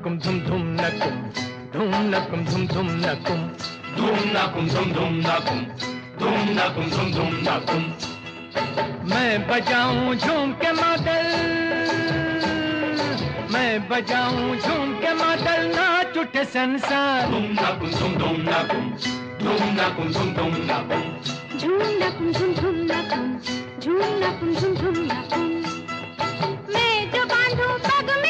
nakum dhum dhum nakum dhum nakum dhum dhum nakum dhum nakum dhum dhum nakum dhum nakum dhum dhum nakum मैं बजाऊं झूम के मादल मैं बजाऊं झूम के मादल नाच उठे संसार dhum nakum dhum dhum nakum dhum nakum dhum dhum nakum झूम नकुम झुम झुम नकुम झूम नकुम झुम झुम नकुम मैं जो बांधू पग में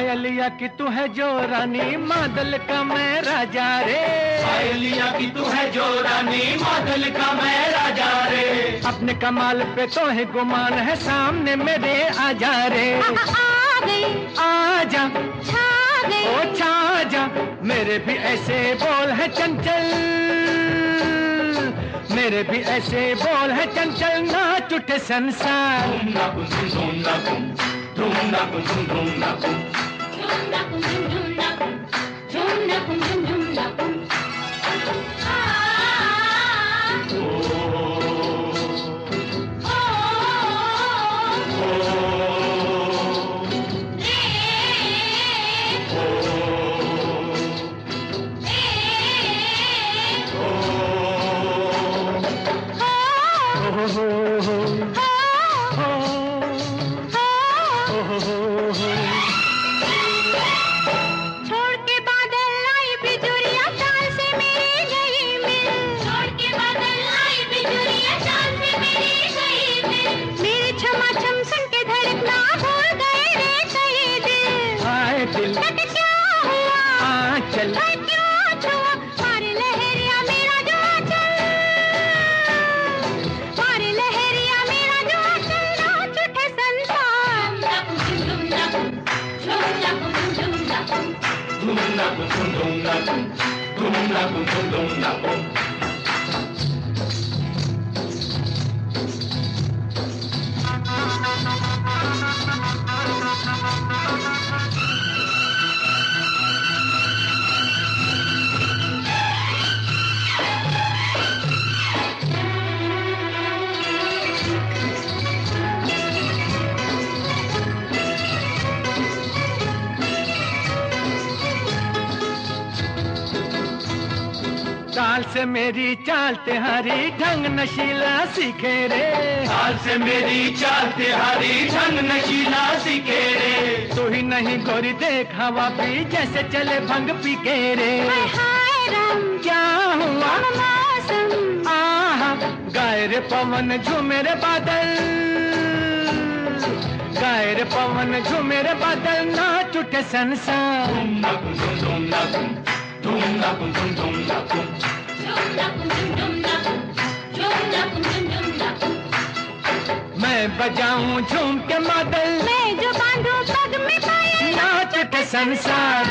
पायलिया की तू है जो रानी मादल का मैं राजा रे। पायलिया की तू है जो रानी मादल का मैं राजा रे। अपने कमाल पे तो है गुमान है सामने मेरे आजा रे। आ, आ, आ गई। आजा। छा गई। ओ छा जा मेरे भी ऐसे बोल है चंचल। मेरे भी ऐसे बोल है चंचल ना उठे संसार। हो dhum nakum dhum nakum dhum dhum nakum चाल से मेरी चाल तिहारी ढंग नशीला सीखे रे। साल से मेरी चाल तिहारी ढंग नशीला सीखे रे। तू ही नहीं गोरी देख हवा भी जैसे चले भंग पी के रे क्या हुआ मौसम? आहा पवन झूमे रे बादल। गाय रे पवन झूमे रे बादल ना उठे संसार मैं बजाऊं झूम के मादल मैं जो बांधू पग में पायल नाच के संसार